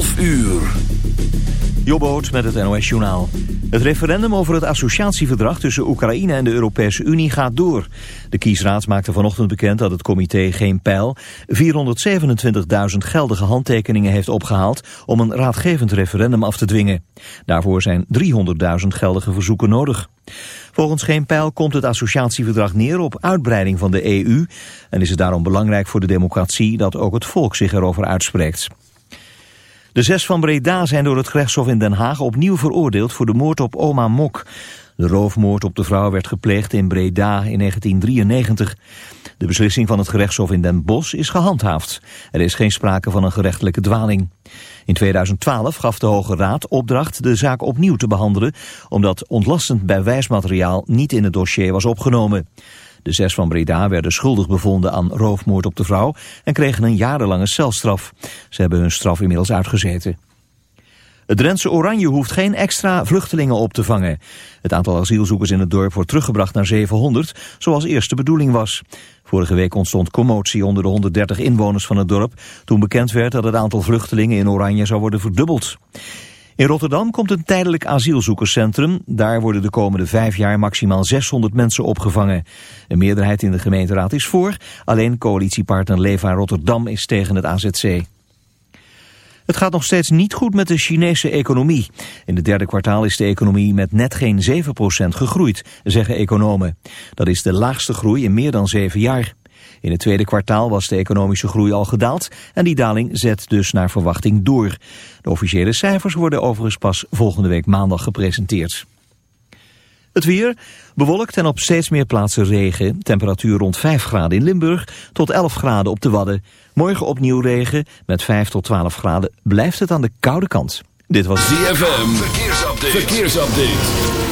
12 uur. Jobboot met het NOS Journaal. Het referendum over het associatieverdrag tussen Oekraïne en de Europese Unie gaat door. De kiesraad maakte vanochtend bekend dat het comité Geen Pijl 427.000 geldige handtekeningen heeft opgehaald om een raadgevend referendum af te dwingen. Daarvoor zijn 300.000 geldige verzoeken nodig. Volgens Geen Pijl komt het associatieverdrag neer op uitbreiding van de EU en is het daarom belangrijk voor de democratie dat ook het volk zich erover uitspreekt. De zes van Breda zijn door het gerechtshof in Den Haag opnieuw veroordeeld voor de moord op oma Mok. De roofmoord op de vrouw werd gepleegd in Breda in 1993. De beslissing van het gerechtshof in Den Bosch is gehandhaafd. Er is geen sprake van een gerechtelijke dwaling. In 2012 gaf de Hoge Raad opdracht de zaak opnieuw te behandelen... omdat ontlastend bewijsmateriaal niet in het dossier was opgenomen. De zes van Breda werden schuldig bevonden aan roofmoord op de vrouw en kregen een jarenlange celstraf. Ze hebben hun straf inmiddels uitgezeten. Het Drentse Oranje hoeft geen extra vluchtelingen op te vangen. Het aantal asielzoekers in het dorp wordt teruggebracht naar 700, zoals eerst de bedoeling was. Vorige week ontstond commotie onder de 130 inwoners van het dorp... toen bekend werd dat het aantal vluchtelingen in Oranje zou worden verdubbeld. In Rotterdam komt een tijdelijk asielzoekerscentrum. Daar worden de komende vijf jaar maximaal 600 mensen opgevangen. Een meerderheid in de gemeenteraad is voor. Alleen coalitiepartner Leva Rotterdam is tegen het AZC. Het gaat nog steeds niet goed met de Chinese economie. In het derde kwartaal is de economie met net geen 7% gegroeid, zeggen economen. Dat is de laagste groei in meer dan zeven jaar. In het tweede kwartaal was de economische groei al gedaald en die daling zet dus naar verwachting door. De officiële cijfers worden overigens pas volgende week maandag gepresenteerd. Het weer, bewolkt en op steeds meer plaatsen regen. Temperatuur rond 5 graden in Limburg tot 11 graden op de Wadden. Morgen opnieuw regen, met 5 tot 12 graden blijft het aan de koude kant. Dit was ZFM, verkeersupdate. verkeersupdate.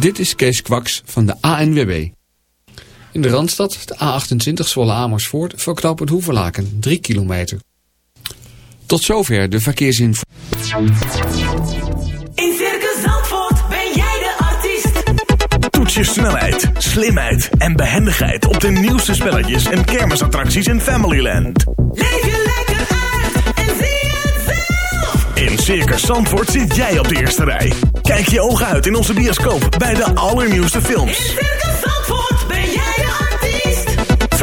Dit is Kees Kwaks van de ANWB. In de Randstad, de A28 Zwolle Amersfoort, voor knooppunt Hoeverlaken, 3 kilometer. Tot zover de verkeersinformatie. In Circus Zandvoort ben jij de artiest. Toets je snelheid, slimheid en behendigheid op de nieuwste spelletjes en kermisattracties in Familyland. Leef je lekker uit en zie het zelf. In Circus Zandvoort zit jij op de eerste rij. Kijk je ogen uit in onze bioscoop bij de allernieuwste In films. Circus Zandvoort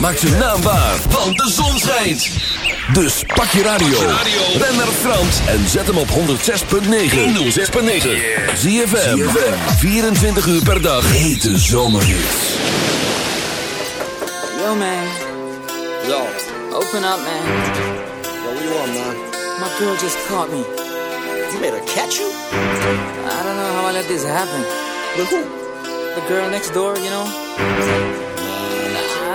Maak zijn naam waar, want de zon schijnt. Dus pak je radio. Ben naar Frans en zet hem op 106.9. 106.9. ZFM. 24 uur per dag. Hete zomerhits. Yo, man. Yo, Open up, man. yo, what you want, man? My girl just caught me. You made her catch you? I don't know how I let this happen. With who? The girl next door, you know?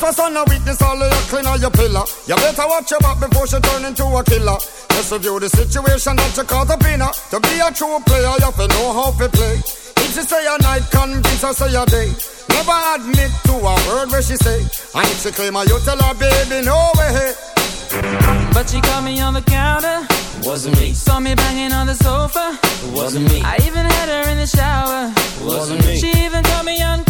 Trespass on a witness all of your clean on your pillar. You better watch your back before she turn into a killer. Just review the situation that you caught up in her. To be a true player, you have to know how to play. If she say a night, convince her say a day. Never admit to a word where she say. And if she claim her, you tell her, baby, no way. But she caught me on the counter. Wasn't me. Saw me banging on the sofa. Wasn't me. I even had her in the shower. Wasn't me. She even caught me on camera.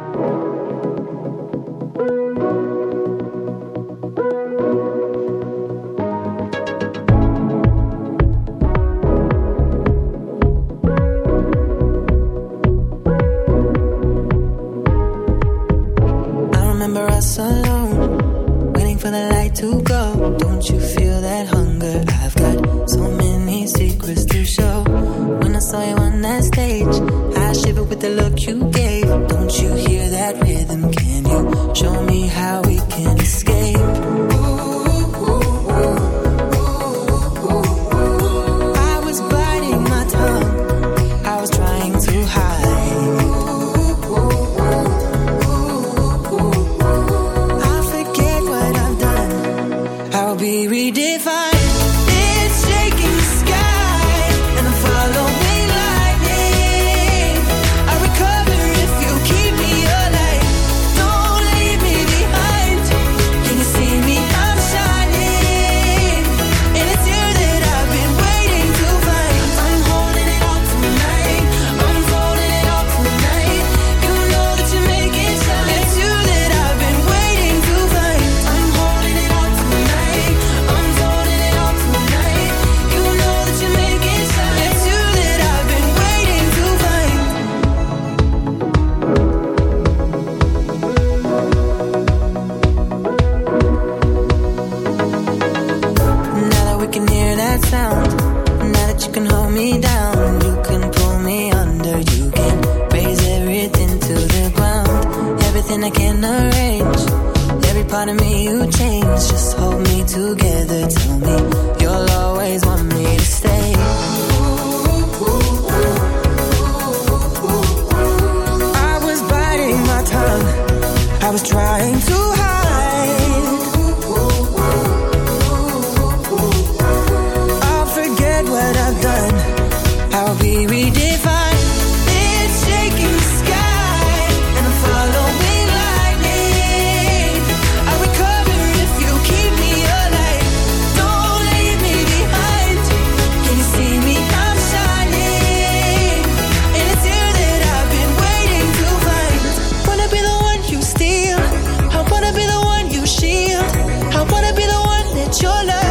your love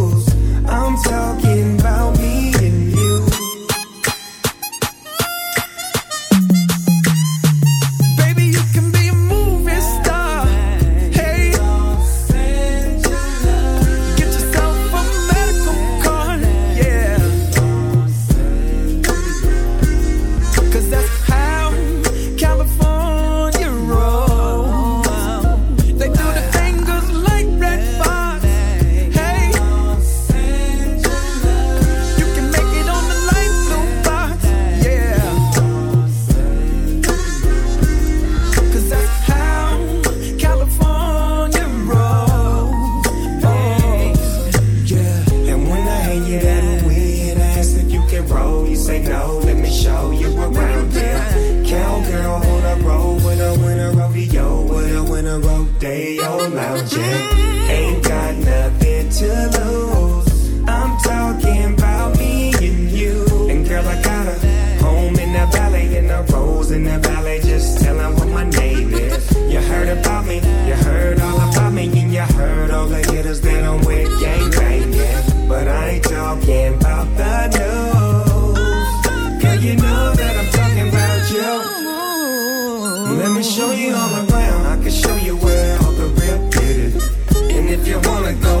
talking about the news. Girl, you know that I'm talking about you. Let me show you all around. I can show you where all the real beauty. And if you wanna go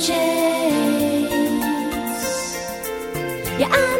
chase. Yeah, I